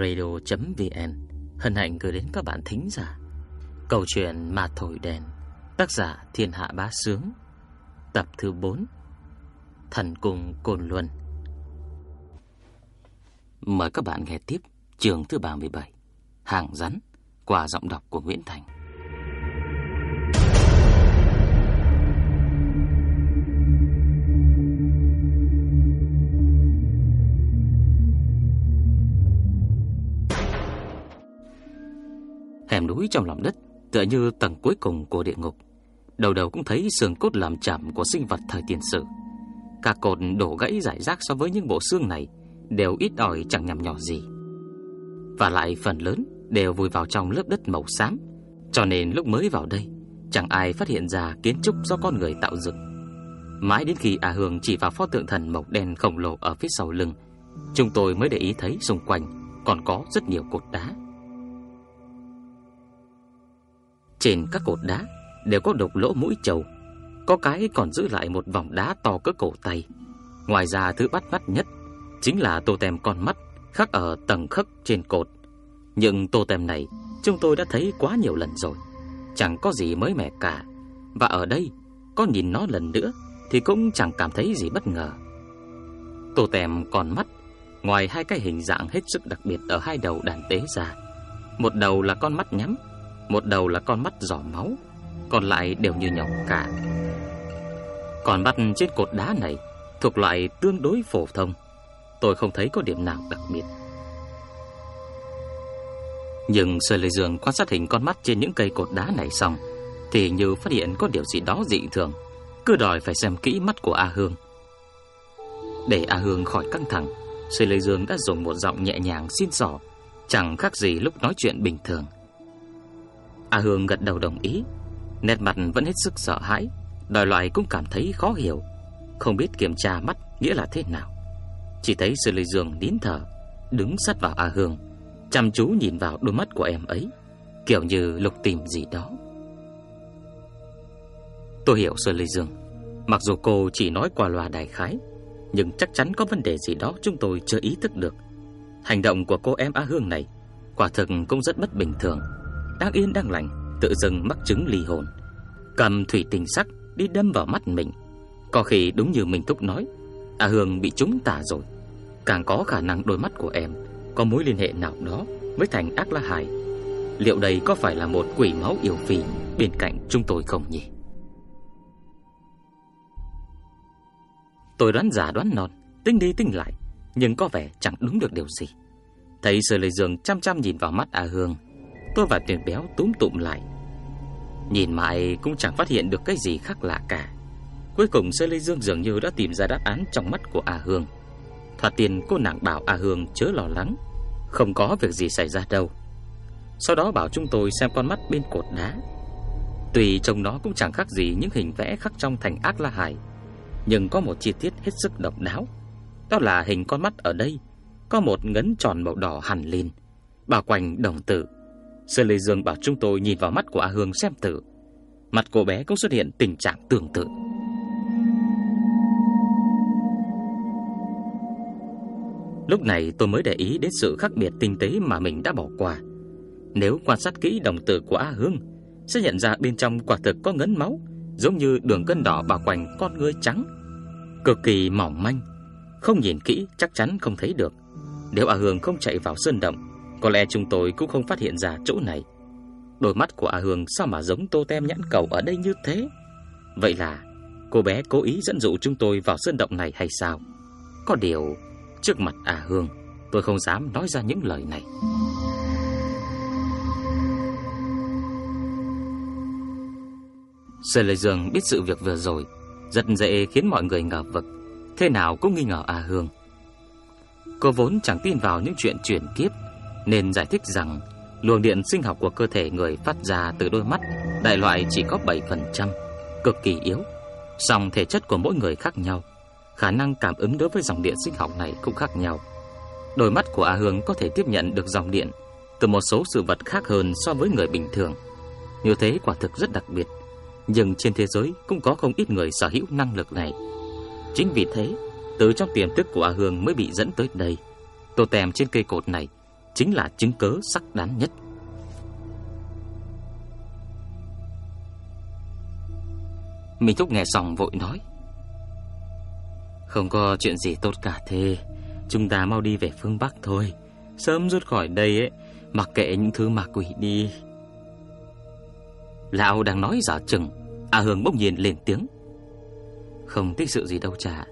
radio.vn hân hạnh gửi đến các bạn thính giả. Câu chuyện mà thổi đèn, tác giả Thiên Hạ Bá Sướng. Tập thứ 4 Thần cùng Côn Luân. Mời các bạn nghe tiếp trường thứ 37 Hàng rắn, qua giọng đọc của Nguyễn Thành. Trong lòng đất, Tựa như tầng cuối cùng của địa ngục. Đầu đầu cũng thấy xương cốt làm chạm Của sinh vật thời tiền sử. Các cột đổ gãy giải rác so với những bộ xương này Đều ít ỏi chẳng nhằm nhỏ gì. Và lại phần lớn Đều vùi vào trong lớp đất màu xám. Cho nên lúc mới vào đây, Chẳng ai phát hiện ra kiến trúc do con người tạo dựng. Mãi đến khi A Hương chỉ vào pho tượng thần màu đen khổng lồ ở phía sau lưng, Chúng tôi mới để ý thấy xung quanh Còn có rất nhiều cột đá. Trên các cột đá đều có độc lỗ mũi trầu, có cái còn giữ lại một vòng đá to cỡ cổ tay. Ngoài ra thứ bắt mắt nhất chính là tô tem con mắt khắc ở tầng khắc trên cột. Nhưng tô tem này chúng tôi đã thấy quá nhiều lần rồi, chẳng có gì mới mẻ cả. Và ở đây, có nhìn nó lần nữa thì cũng chẳng cảm thấy gì bất ngờ. Tô tem con mắt, ngoài hai cái hình dạng hết sức đặc biệt ở hai đầu đàn tế ra, một đầu là con mắt nhắm, một đầu là con mắt giỏ máu, Còn lại đều như nhau cả. Còn mắt trên cột đá này Thuộc loại tương đối phổ thông, Tôi không thấy có điểm nào đặc biệt. Nhưng Sơ Lê Dương quan sát hình con mắt trên những cây cột đá này xong, Thì như phát hiện có điều gì đó dị thường, Cứ đòi phải xem kỹ mắt của A Hương. Để A Hương khỏi căng thẳng, Sơ Lê Dương đã dùng một giọng nhẹ nhàng xin sỏ, Chẳng khác gì lúc nói chuyện bình thường. A Hương gật đầu đồng ý. Nét mặt vẫn hết sức sợ hãi, Đòi loại cũng cảm thấy khó hiểu. Không biết kiểm tra mắt nghĩa là thế nào. Chỉ thấy Sư Lê Dương nín thở, Đứng sát vào A Hương, Chăm chú nhìn vào đôi mắt của em ấy, Kiểu như lục tìm gì đó. Tôi hiểu, Sư Lê Dương. Mặc dù cô chỉ nói qua loa đại khái, Nhưng chắc chắn có vấn đề gì đó Chúng tôi chưa ý thức được. Hành động của cô em A Hương này Quả thực cũng rất bất bình thường đang yên đang lành, Tự dưng mắc chứng ly hồn Cầm thủy tinh sắc đi đâm vào mắt mình. Có khi đúng như mình thúc nói à, A Hương bị trúng tà rồi. Càng có khả năng đôi mắt của em Có mối liên hệ nào đó Với thành ác la hải. Liệu đây có phải là một quỷ máu yêu phi Bên cạnh chúng tôi không nhỉ? Tôi đoán giả đoán non Tinh đi tinh lại, Nhưng có vẻ chẳng đúng được điều gì. Thấy Sơ Lê Dương chăm chăm nhìn vào mắt A Hương Tôi và tiền béo túm tụm lại. Nhìn mãi cũng chẳng phát hiện được cái gì khác lạ cả. Cuối cùng Sơ Lê Dương dường như đã tìm ra đáp án trong mắt của A Hương. Thoạt tiền cô nàng bảo A Hương chớ lo lắng, Không có việc gì xảy ra đâu. Sau đó bảo chúng tôi xem con mắt bên cột đá. Tùy trông nó cũng chẳng khác gì những hình vẽ khắc trong thành ác la hải, Nhưng có một chi tiết hết sức độc đáo. Đó là hình con mắt ở đây, Có một ngấn tròn màu đỏ hẳn lên, Bao quanh đồng tử. Sơn Lê Dương bảo chúng tôi nhìn vào mắt của A Hương xem thử. Mặt cô bé cũng xuất hiện tình trạng tương tự. Lúc này tôi mới để ý đến sự khác biệt tinh tế mà mình đã bỏ qua. Nếu quan sát kỹ đồng tử của A Hương, sẽ nhận ra bên trong quả thực có ngấn máu, giống như đường gân đỏ bao quanh con ngươi trắng, cực kỳ mỏng manh. Không nhìn kỹ chắc chắn không thấy được. Nếu A Hương không chạy vào sơn động, có lẽ chúng tôi cũng không phát hiện ra chỗ này. Đôi mắt của A Hương sao mà giống tô tem nhãn cầu ở đây như thế? Vậy là cô bé cố ý dẫn dụ chúng tôi vào sơn động này hay sao? Có điều, Trước mặt A Hương, Tôi không dám nói ra những lời này. Sơn Lê Dương biết sự việc vừa rồi, Rất dễ khiến mọi người ngờ vực. Thế nào cũng nghi ngờ A Hương. Cô vốn chẳng tin vào những chuyện chuyển kiếp nên giải thích rằng luồng điện sinh học của cơ thể người phát ra từ đôi mắt đại loại chỉ có 7%, cực kỳ yếu. Song thể chất của mỗi người khác nhau, khả năng cảm ứng đối với dòng điện sinh học này cũng khác nhau. Đôi mắt của A Hương có thể tiếp nhận được dòng điện từ một số sự vật khác hơn so với người bình thường. Như thế quả thực rất đặc biệt, nhưng trên thế giới cũng có không ít người sở hữu năng lực này. Chính vì thế, từ trong tiềm thức của A Hương mới bị dẫn tới đây. Tô tèm trên cây cột này chính là chứng cớ sắc đáng nhất. Minh Thúc nghe xong vội nói, Không có chuyện gì tốt cả thế, Chúng ta mau đi về phương Bắc thôi, Sớm rút khỏi đây ấy, Mặc kệ những thứ ma quỷ đi Lão đang nói giả chừng, A Hương bỗng nhiên lên tiếng, Không tích sự gì đâu cha,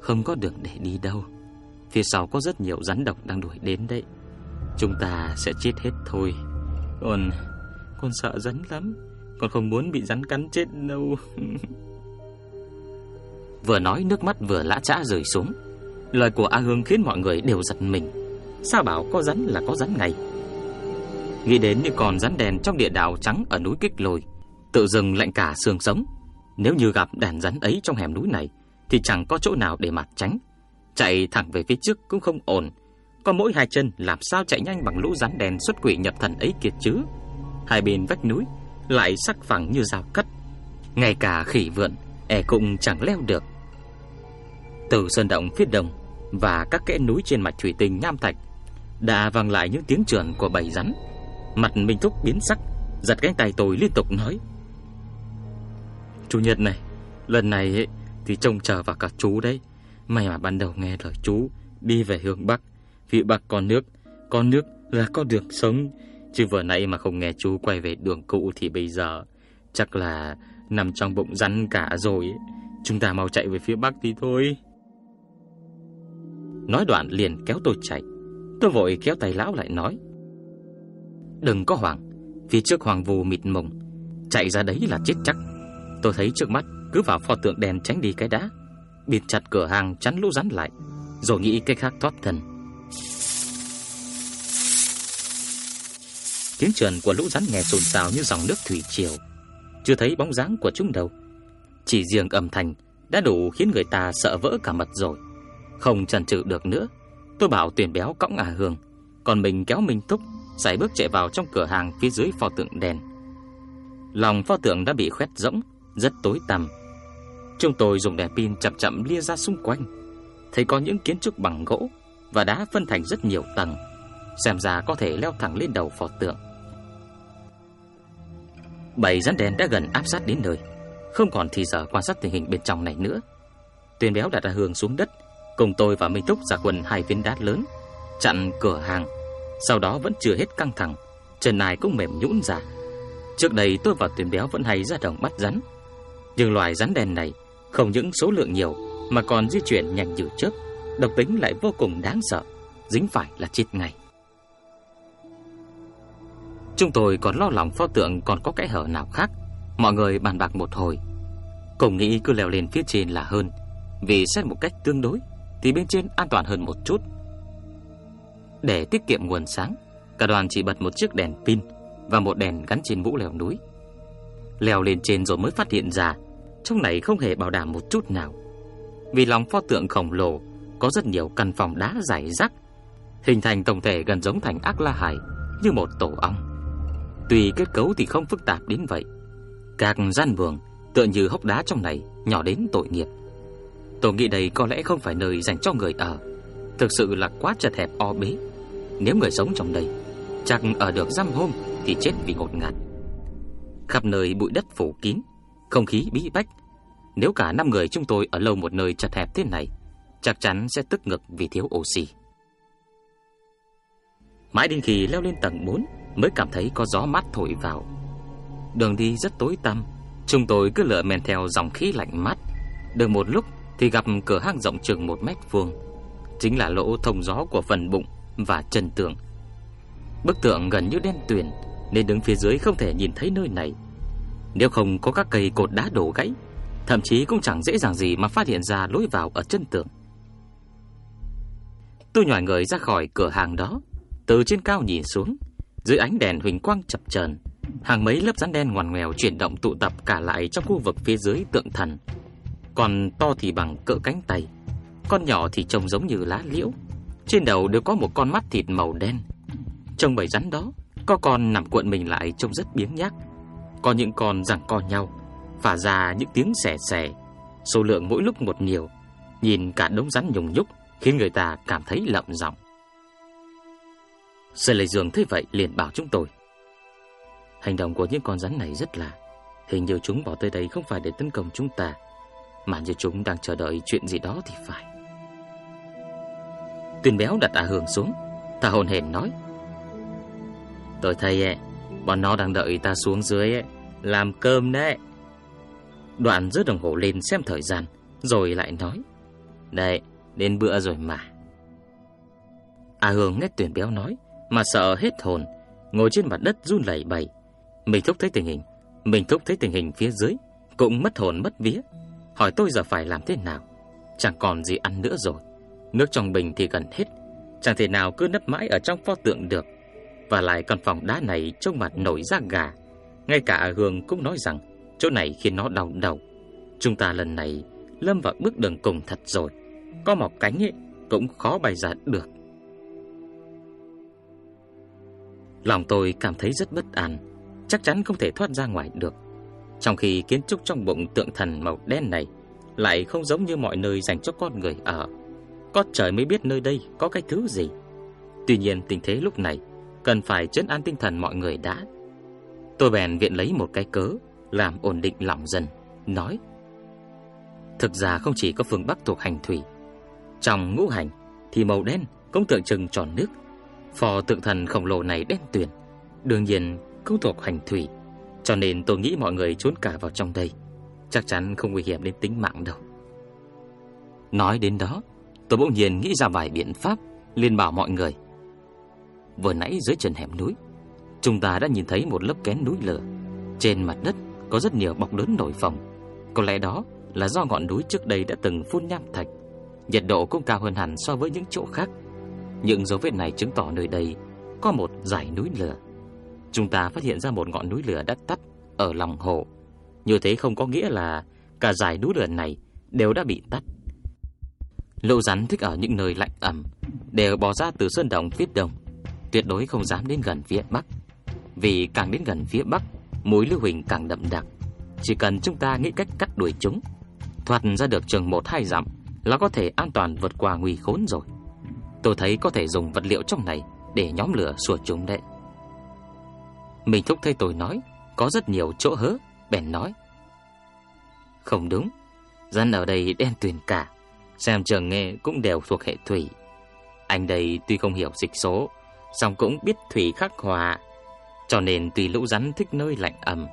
Không có đường để đi đâu, Phía sau có rất nhiều rắn độc đang đuổi đến đấy Chúng ta sẽ chết hết thôi. Còn Con sợ rắn lắm. Con không muốn bị rắn cắn chết đâu. Vừa nói nước mắt vừa lã chã rời xuống. Lời của A Hương khiến mọi người đều giật mình. Sao bảo có rắn là có rắn ngày Nghĩ đến như con rắn đèn trong địa đạo trắng ở núi Kích Lồi Tự dừng lạnh cả xương sống. Nếu như gặp đàn rắn ấy trong hẻm núi này, Thì chẳng có chỗ nào để mặt tránh. Chạy thẳng về phía trước cũng không ổn. Có mỗi hai chân làm sao chạy nhanh bằng lũ rắn đèn xuất quỷ nhập thần ấy kiệt chứ? Hai bên vách núi Lại sắc phẳng như dao cắt Ngay cả khỉ vượn E cũng chẳng leo được. Từ sơn động phía đông Và các kẽ núi trên mặt thủy tinh nham thạch Đã vang lại những tiếng trườn của bầy rắn. Mặt Minh Thúc biến sắc Giật cánh tay tôi liên tục nói Chủ nhật này Lần này ấy, thì trông chờ vào cả chú đấy. May mà ban đầu nghe lời chú Đi về hướng Bắc vị Bắc con nước Con nước là có đường sống. Chứ vừa nãy mà không nghe chú quay về đường cũ Thì bây giờ chắc là Nằm trong bụng rắn cả rồi. Chúng ta mau chạy về phía Bắc thì thôi. Nói đoạn liền kéo tôi chạy. Tôi vội kéo tay lão lại nói, Đừng có hoảng, Phía trước hoàng vù mịt mùng, Chạy ra đấy là chết chắc. Tôi thấy trước mắt cứ vào pho tượng đèn tránh đi cái đá Bịt chặt cửa hàng chắn lũ rắn lại, Rồi nghĩ cái khác thoát thân. Tiếng trườn của lũ rắn nghe xôn xao như dòng nước thủy triều. Chưa thấy bóng dáng của chúng đâu. Chỉ riêng âm thanh Đã đủ khiến người ta sợ vỡ cả mật rồi. Không chần chừ được nữa. Tôi bảo tuyển béo cõng à hương Còn mình kéo Minh Túc Sải bước chạy vào trong cửa hàng phía dưới pho tượng đèn. Lòng pho tượng đã bị khoét rỗng, Rất tối tăm. Chúng tôi dùng đèn pin chậm chậm lia ra xung quanh. Thấy có những kiến trúc bằng gỗ Và đá phân thành rất nhiều tầng. Xem ra có thể leo thẳng lên đầu pho tượng. Bảy rắn đen đã gần áp sát đến nơi. Không còn thì giờ quan sát tình hình bên trong này nữa. Tuyền béo đặt ra hương xuống đất, Cùng tôi và Minh Túc ra quần hai viên đá lớn, Chặn cửa hàng. Sau đó vẫn chưa hết căng thẳng Chân này cũng mềm nhũn ra. Trước đây tôi và Tuyền béo vẫn hay ra đồng bắt rắn. Nhưng loài rắn đen này Không những số lượng nhiều, Mà còn di chuyển nhanh như chớp Độc tính lại vô cùng đáng sợ, Dính phải là chết ngay. Chúng tôi còn lo lòng pho tượng còn có kẽ hở nào khác. Mọi người bàn bạc một hồi. Cùng nghĩ cứ leo lên phía trên là hơn. Vì xét một cách tương đối, Thì bên trên an toàn hơn một chút. Để tiết kiệm nguồn sáng, Cả đoàn chỉ bật một chiếc đèn pin Và một đèn gắn trên mũ leo núi. Leo lên trên rồi mới phát hiện ra, Trong này không hề bảo đảm một chút nào. Vì lòng pho tượng khổng lồ, Có rất nhiều căn phòng đá dài rác, Hình thành tổng thể gần giống thành ác la hải, Như một tổ ong tùy kết cấu thì không phức tạp đến vậy, Các gian buồng Tựa như hốc đá trong này Nhỏ đến tội nghiệp. Tôi nghĩ đây có lẽ không phải nơi dành cho người ở, Thực sự là quá chật hẹp o bế. Nếu người sống trong đây, Chắc ở được dăm hôm Thì chết vì ngột ngạt. Khắp nơi bụi đất phủ kín, Không khí bí bách. Nếu cả năm người chúng tôi ở lâu một nơi chật hẹp thế này, Chắc chắn sẽ tức ngực vì thiếu oxy. Mãi đến khi leo lên tầng 4 mới cảm thấy có gió mát thổi vào. Đường đi rất tối tăm, chúng tôi cứ lựa men theo dòng khí lạnh mát. Được một lúc thì gặp cửa hang rộng chừng một mét vuông, chính là lỗ thông gió của phần bụng và chân tường. Bức tượng gần như đen tuyền nên đứng phía dưới không thể nhìn thấy nơi này. Nếu không có các cây cột đá đổ gãy, thậm chí cũng chẳng dễ dàng gì mà phát hiện ra lối vào ở chân tường. Tôi nhòi người ra khỏi cửa hàng đó, từ trên cao nhìn xuống, dưới ánh đèn huỳnh quang chập chờn, hàng mấy lớp rắn đen ngoằn ngoèo chuyển động tụ tập cả lại trong khu vực phía dưới tượng thần. Còn to thì bằng cỡ cánh tay, con nhỏ thì trông giống như lá liễu. Trên đầu đều có một con mắt thịt màu đen. Trong bầy rắn đó, có con nằm cuộn mình lại trông rất biếng nhác. Có những con giằng co nhau, phả ra những tiếng xẻ xẻ, số lượng mỗi lúc một nhiều. Nhìn cả đống rắn nhùng nhúc khiến người ta cảm thấy lợm giọng. Sơ Lệ Dương thấy vậy liền bảo chúng tôi. Hành động của những con rắn này rất lạ. Hình như chúng bỏ tới đây không phải để tấn công chúng ta, mà như chúng đang chờ đợi chuyện gì đó thì phải. Tuyền béo đặt à hường xuống, ta hồn hển nói. Tôi thấy ấy, bọn nó đang đợi ta xuống dưới ấy, làm cơm đấy. Đoạn rớt đồng hồ lên xem thời gian, rồi lại nói. Đây, đến bữa rồi mà. A Hương nghe tuyển béo nói, mà sợ hết hồn, ngồi trên mặt đất run lẩy bẩy. Mình thúc thấy tình hình, mình thúc thấy tình hình phía dưới, cũng mất hồn mất vía. Hỏi tôi giờ phải làm thế nào? Chẳng còn gì ăn nữa rồi. Nước trong bình thì gần hết, chẳng thể nào cứ nấp mãi ở trong pho tượng được. Và lại căn phòng đá này trông mặt nổi da gà. Ngay cả Hương cũng nói rằng chỗ này khiến nó đau đầu. Chúng ta lần này lâm vào bước đường cùng thật rồi. Có mọc cánh ấy cũng khó bay ra được. Lòng tôi cảm thấy rất bất an, chắc chắn không thể thoát ra ngoài được. Trong khi kiến trúc trong bụng tượng thần màu đen này lại không giống như mọi nơi dành cho con người ở. Có trời mới biết nơi đây có cái thứ gì. Tuy nhiên tình thế lúc này cần phải chấn an tinh thần mọi người đã. Tôi bèn viện lấy một cái cớ làm ổn định lòng dân, nói: Thực ra không chỉ có phương Bắc thuộc hành thủy, trong ngũ hành thì màu đen cũng tượng trưng tròn nước. Phò tượng thần khổng lồ này đen tuyền, đương nhiên không thuộc hành thủy, cho nên tôi nghĩ mọi người trốn cả vào trong đây, chắc chắn không nguy hiểm đến tính mạng đâu. Nói đến đó, tôi bỗng nhiên nghĩ ra vài biện pháp, liền bảo mọi người. Vừa nãy dưới chân hẻm núi, chúng ta đã nhìn thấy một lớp kén núi lửa. Trên mặt đất có rất nhiều bọc lớn nổi phồng. Có lẽ đó là do ngọn núi trước đây đã từng phun nham thạch nhiệt độ cũng cao hơn hẳn so với những chỗ khác. Những dấu vết này chứng tỏ nơi đây có một dải núi lửa. Chúng ta phát hiện ra một ngọn núi lửa đã tắt ở lòng hồ. Như thế không có nghĩa là cả dải núi lửa này đều đã bị tắt. Lũ rắn thích ở những nơi lạnh ẩm, đều bò ra từ sơn động phía đông, tuyệt đối không dám đến gần phía bắc. Vì càng đến gần phía bắc, mối lưu huỳnh càng đậm đặc. Chỉ cần chúng ta nghĩ cách cắt đuổi chúng, thoát ra được chừng một hai dặm là có thể an toàn vượt qua nguy khốn rồi. Tôi thấy có thể dùng vật liệu trong này để nhóm lửa sủa chúng đấy. Mình thúc thấy tôi nói, có rất nhiều chỗ hớ, bèn nói. Không đúng, dân ở đây đen tuyền cả, xem trường nghe cũng đều thuộc hệ thủy. Anh đây tuy không hiểu dịch số, song cũng biết thủy khắc hòa, cho nên tùy lũ rắn thích nơi lạnh ẩm,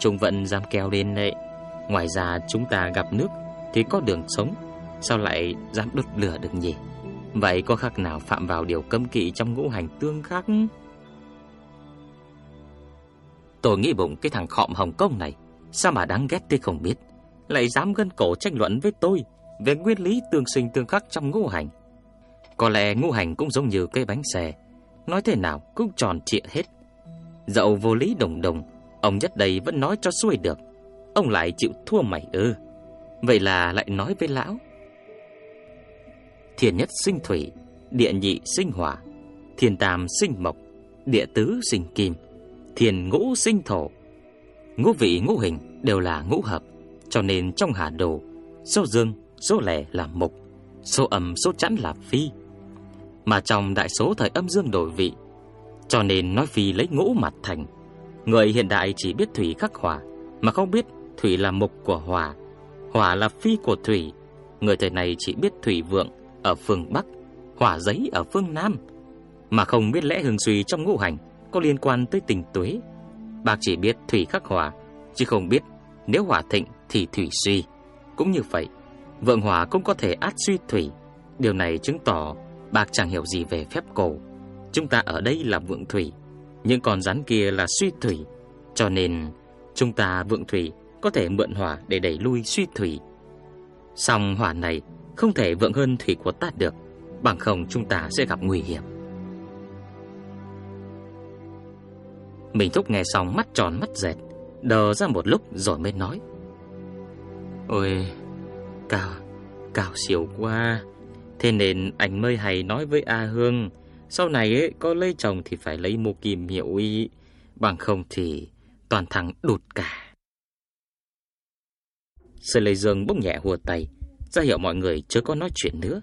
chúng vẫn dám kéo lên đấy. Ngoài ra chúng ta gặp nước thì có đường sống, Sao lại dám đốt lửa được nhỉ Vậy có khác nào phạm vào điều cấm kỵ Trong ngũ hành tương khắc Tôi nghĩ bụng cái thằng khọm Hồng Kông này, Sao mà đáng ghét tôi không biết? Lại dám gân cổ tranh luận với tôi Về nguyên lý tương sinh tương khắc trong ngũ hành. Có lẽ ngũ hành cũng giống như cây bánh xe Nói thế nào cũng tròn trịa hết. Dẫu vô lý đồng đồng, Ông nhất đây vẫn nói cho xuôi được. Ông lại chịu thua mày ư. Vậy là lại nói với lão Thiên nhất sinh thủy, địa nhị sinh hỏa, thiên tam sinh mộc, địa tứ sinh kim, thiên ngũ sinh thổ. Ngũ vị ngũ hình đều là ngũ hợp, cho nên trong hà đồ, số dương, số lẻ là mộc, số âm, số chẵn là phi. Mà trong đại số thời âm dương đổi vị, cho nên nói phi lấy ngũ mặt thành. Người hiện đại chỉ biết thủy khắc hỏa, mà không biết thủy là mộc của hỏa, hỏa là phi của thủy. Người thời này chỉ biết thủy vượng, ở phương Bắc, hỏa giấy ở phương Nam, mà không biết lẽ hương suy trong ngũ hành có liên quan tới tình tuế. Bác chỉ biết thủy khắc hỏa, chứ không biết nếu hỏa thịnh thì thủy suy. Cũng như vậy, vượng hỏa cũng có thể át suy thủy. Điều này chứng tỏ bác chẳng hiểu gì về phép cổ. Chúng ta ở đây là vượng thủy, những còn rắn kia là suy thủy, cho nên chúng ta vượng thủy có thể mượn hỏa để đẩy lui suy thủy. Song hỏa này không thể vượng hơn thủy của ta được, bằng không chúng ta sẽ gặp nguy hiểm. Mình thúc nghe xong mắt tròn mắt dẹt, đờ ra một lúc rồi mới nói. Ôi, cao, cao siêu quá. Thế nên anh mới hay nói với A Hương, sau này ấy, có lấy chồng thì phải lấy một kim hiệu y, bằng không thì toàn thằng đụt cả. Sư Lê Dương bỗng nhẹ hùa tay, ra hiệu mọi người chưa có nói chuyện nữa.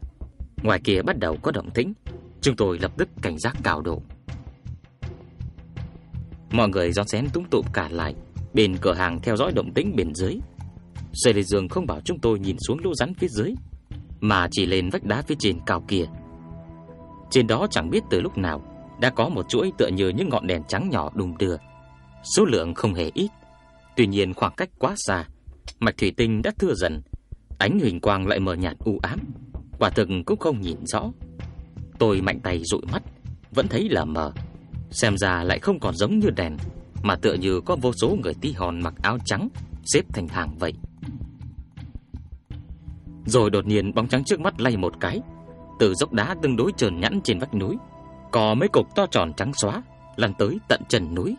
Ngoài kia bắt đầu có động tĩnh, chúng tôi lập tức cảnh giác cao độ. Mọi người rón rén túng tụm cả lại. Bên cửa hàng theo dõi động tĩnh bên dưới. Sê Lê Dương không bảo chúng tôi nhìn xuống lũ rắn phía dưới Mà chỉ lên vách đá phía trên cao kia. Trên đó chẳng biết từ lúc nào Đã có một chuỗi tựa như những ngọn đèn trắng nhỏ đùng đưa. Số lượng không hề ít. Tuy nhiên khoảng cách quá xa Mạch thủy tinh đã thưa dần. Ánh huỳnh quang lại mờ nhạt u ám, Quả thực cũng không nhìn rõ. Tôi mạnh tay dụi mắt, Vẫn thấy là mờ, Xem ra lại không còn giống như đèn, Mà tựa như có vô số người tí hòn mặc áo trắng Xếp thành hàng vậy. Rồi đột nhiên bóng trắng trước mắt lay một cái, Từ dốc đá tương đối trơn nhẵn trên vách núi, Có mấy cục to tròn trắng xóa, Lăn tới tận chân núi.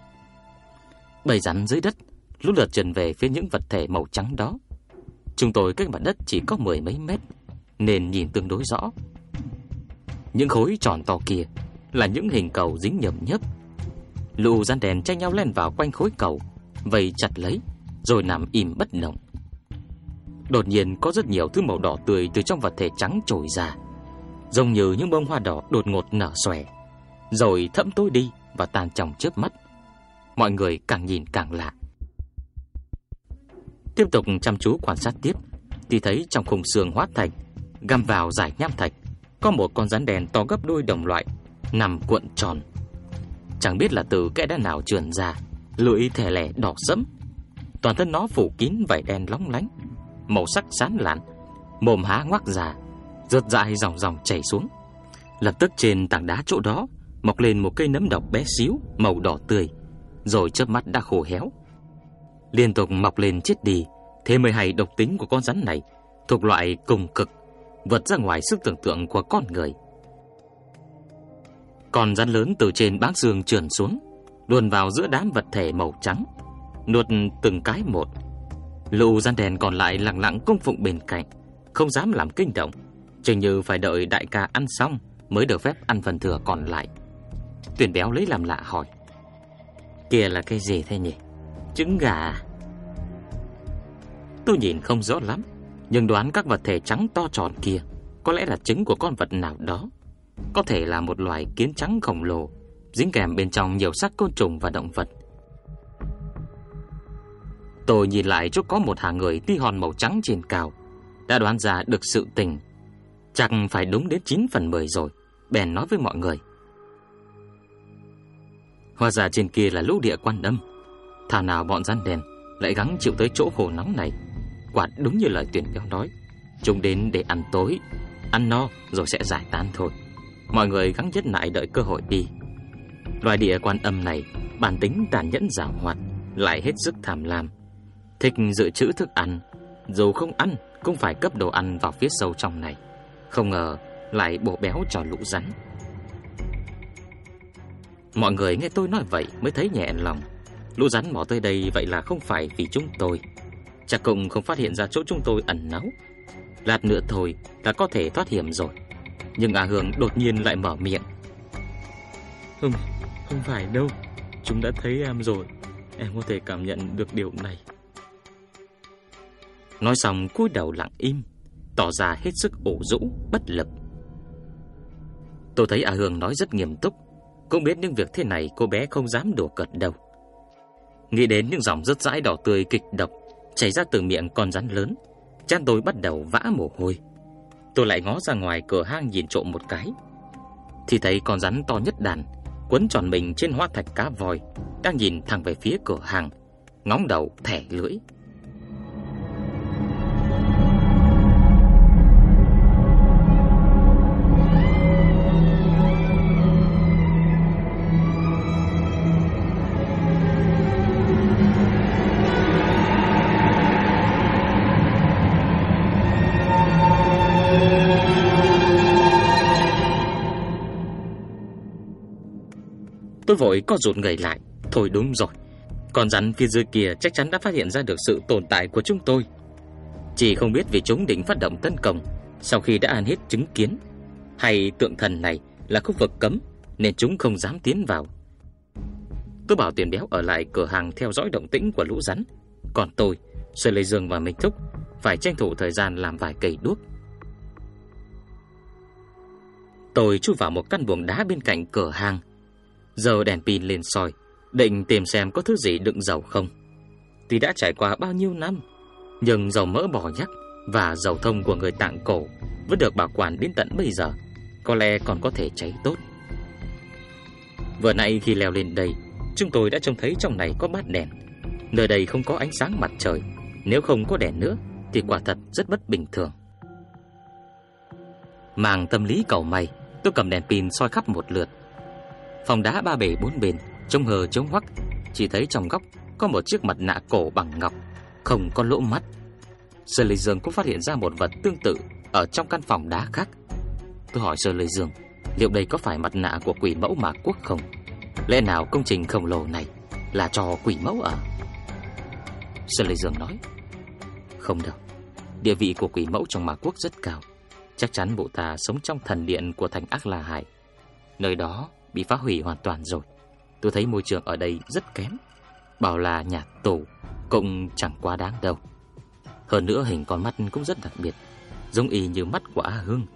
Bầy rắn dưới đất lúc lượt trần về phía những vật thể màu trắng đó. Chúng tôi cách mặt đất chỉ có mười mấy mét, Nên nhìn tương đối rõ. Những khối tròn to kia Là những hình cầu dính nhầm nhấp Lũ gian đèn tranh nhau len vào quanh khối cầu, Vây chặt lấy, Rồi nằm im bất động. Đột nhiên có rất nhiều thứ màu đỏ tươi Từ trong vật thể trắng trồi ra, Giống như những bông hoa đỏ đột ngột nở xòe. Rồi thẫm tối đi Và tan trong chớp mắt. Mọi người càng nhìn càng lạ. Tiếp tục chăm chú quan sát tiếp. Thì thấy trong khung xương hóa thạch Găm vào giải nham thạch Có một con rắn đèn to gấp đôi đồng loại Nằm cuộn tròn. Chẳng biết là từ kẽ đá nào trườn ra Lưỡi thẻ lẻ đỏ sẫm. Toàn thân nó phủ kín vảy đen lóng lánh Màu sắc sán lạn Mồm há ngoác ra rớt dại dòng dòng chảy xuống. Lập tức trên tảng đá chỗ đó Mọc lên một cây nấm độc bé xíu Màu đỏ tươi Rồi chớp mắt đã khô héo. Liên tục mọc lên chết đi, thế mới hay độc tính của con rắn này thuộc loại cùng cực, vượt ra ngoài sức tưởng tượng của con người. Con rắn lớn từ trên bác dương trườn xuống, luồn vào giữa đám vật thể màu trắng, nuốt từng cái một. Lũ rắn đèn còn lại lặng lặng cung phụng bên cạnh, không dám làm kinh động, chừng như phải đợi đại ca ăn xong mới được phép ăn phần thừa còn lại. Tuyển béo lấy làm lạ hỏi: "Kia là cái gì thế nhỉ?" Trứng gà à? Tôi nhìn không rõ lắm, Nhưng đoán các vật thể trắng to tròn kia Có lẽ là trứng của con vật nào đó. Có thể là một loài kiến trắng khổng lồ, Dính kèm bên trong nhiều xác côn trùng và động vật. Tôi nhìn lại chỗ có một hàng người ti hòn màu trắng trên cao, Đã đoán ra được sự tình. Chắc phải đúng đến 9 phần 10 rồi, Bèn nói với mọi người. Hoa ra trên kia là lũ địa quan âm. Thảo nào bọn gian đèn lại gắng chịu tới chỗ khổ nóng này. Quả đúng như lời tuyển béo nói, chúng đến để ăn tối, ăn no rồi sẽ giải tán thôi. Mọi người gắng nhất lại đợi cơ hội đi. Loài địa quan âm này bản tính tàn nhẫn giảo hoạt, lại hết sức tham lam, thích dự trữ thức ăn, dù không ăn cũng phải cấp đồ ăn vào phía sâu trong này. Không ngờ lại bổ béo cho lũ rắn. Mọi người nghe tôi nói vậy mới thấy nhẹ lòng. Lũ rắn mò tới đây vậy là không phải vì chúng tôi Chắc cũng không phát hiện ra chỗ chúng tôi ẩn náu. Lát nữa thôi là có thể thoát hiểm rồi. Nhưng A Hương đột nhiên lại mở miệng. Không, không phải đâu. Chúng đã thấy em rồi. Em có thể cảm nhận được điều này. Nói xong cúi đầu lặng im Tỏ ra hết sức ổ rũ, bất lực. Tôi thấy A Hương nói rất nghiêm túc. Cũng biết những việc thế này cô bé không dám đùa cợt đâu. Nghĩ đến những dòng rất dãi đỏ tươi kịch độc chảy ra từ miệng con rắn lớn, chân tôi bắt đầu vã mồ hôi. Tôi lại ngó ra ngoài cửa hang nhìn trộm một cái, thì thấy con rắn to nhất đàn quấn tròn mình trên hóa thạch cá voi, đang nhìn thẳng về phía cửa hàng, ngóng đầu thẻ lưỡi. Tôi vội co rụt người lại. Thôi đúng rồi. Con rắn phía dưới kia chắc chắn đã phát hiện ra được sự tồn tại của chúng tôi. Chỉ không biết vì chúng định phát động tấn công Sau khi đã ăn hết chứng kiến Hay tượng thần này là khu vực cấm Nên chúng không dám tiến vào. Tôi bảo tiền béo ở lại cửa hàng theo dõi động tĩnh của lũ rắn. Còn tôi, Sư Lê Dương và Minh Thúc Phải tranh thủ thời gian làm vài cây đuốc. Tôi chui vào một căn buồng đá bên cạnh cửa hàng. Giờ đèn pin lên soi, Định tìm xem có thứ gì đựng dầu không. Tuy đã trải qua bao nhiêu năm, Nhưng dầu mỡ bò nhắc Và dầu thông của người tạng cổ Vẫn được bảo quản đến tận bây giờ, Có lẽ còn có thể cháy tốt. Vừa nãy khi leo lên đây, Chúng tôi đã trông thấy trong này có bát đèn. Nơi đây không có ánh sáng mặt trời, Nếu không có đèn nữa Thì quả thật rất bất bình thường. Mang tâm lý cầu may, Tôi cầm đèn pin soi khắp một lượt Phòng đá ba bể bốn bên, Trông hờ trông hoắc. Chỉ thấy trong góc có một chiếc mặt nạ cổ bằng ngọc, Không có lỗ mắt. Sơ Lê Dương cũng phát hiện ra một vật tương tự Ở trong căn phòng đá khác. Tôi hỏi Sơ Lê Dương Liệu đây có phải mặt nạ của quỷ mẫu mạc quốc không? Lẽ nào công trình khổng lồ này Là cho quỷ mẫu à? ở Sơ Lê Dương nói, Không đâu. Địa vị của quỷ mẫu trong mạc quốc rất cao. Chắc chắn bộ ta sống trong thần điện của thành Ác La Hải. Nơi đó bị phá hủy hoàn toàn rồi. Tôi thấy môi trường ở đây rất kém, Bảo là nhà tù Cũng chẳng quá đáng đâu. Hơn nữa hình con mắt cũng rất đặc biệt, Giống y như mắt của A Hương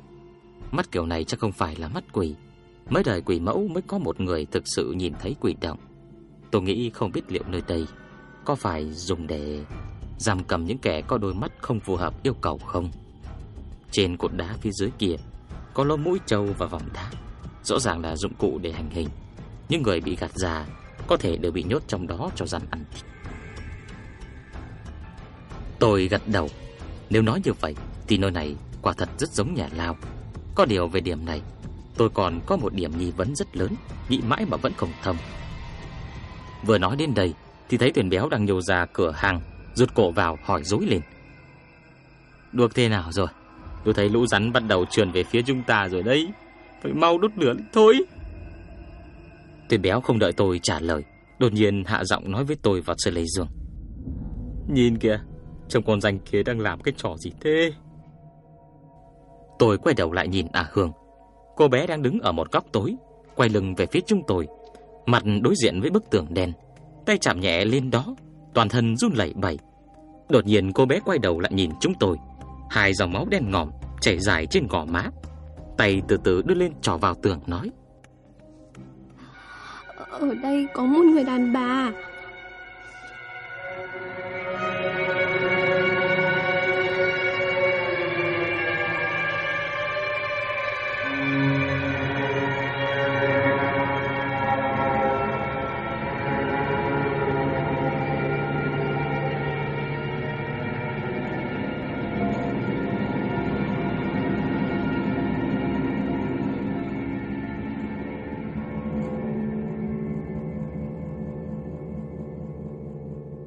Mắt kiểu này chắc không phải là mắt quỷ. Mấy đời quỷ mẫu mới có một người thực sự nhìn thấy quỷ động. Tôi nghĩ không biết liệu nơi đây Có phải dùng để Giam cầm những kẻ có đôi mắt không phù hợp yêu cầu không? Trên cột đá phía dưới kia Có lỗ mũi trâu và vòng đá. Rõ ràng là dụng cụ để hành hình. Những người bị gạt ra Có thể đều bị nhốt trong đó cho rắn ăn thịt. Tôi gật đầu. Nếu nói như vậy, Thì nơi này quả thật rất giống nhà lao. Có điều về điểm này, Tôi còn có một điểm nghi vấn rất lớn, Nghĩ mãi mà vẫn không thông. Vừa nói đến đây, Thì thấy tuyển béo đang nhô ra cửa hàng, Rụt cổ vào hỏi dối lên Được thế nào rồi? Tôi thấy lũ rắn bắt đầu trườn về phía chúng ta rồi đấy. Phải mau đốt lửa thôi. Tuyển béo không đợi tôi trả lời Đột nhiên hạ giọng nói với tôi vào sợi lấy giường. Nhìn kìa Trông con danh kia đang làm cái trò gì thế? Tôi quay đầu lại nhìn A Hương. Cô bé đang đứng ở một góc tối Quay lưng về phía chúng tôi. Mặt đối diện với bức tường đen Tay chạm nhẹ lên đó Toàn thân run lẩy bẩy. Đột nhiên cô bé quay đầu lại nhìn chúng tôi. Hai dòng máu đen ngòm chảy dài trên gò má Tay từ từ đưa lên trò vào tường, nói. Ở đây có một người đàn bà.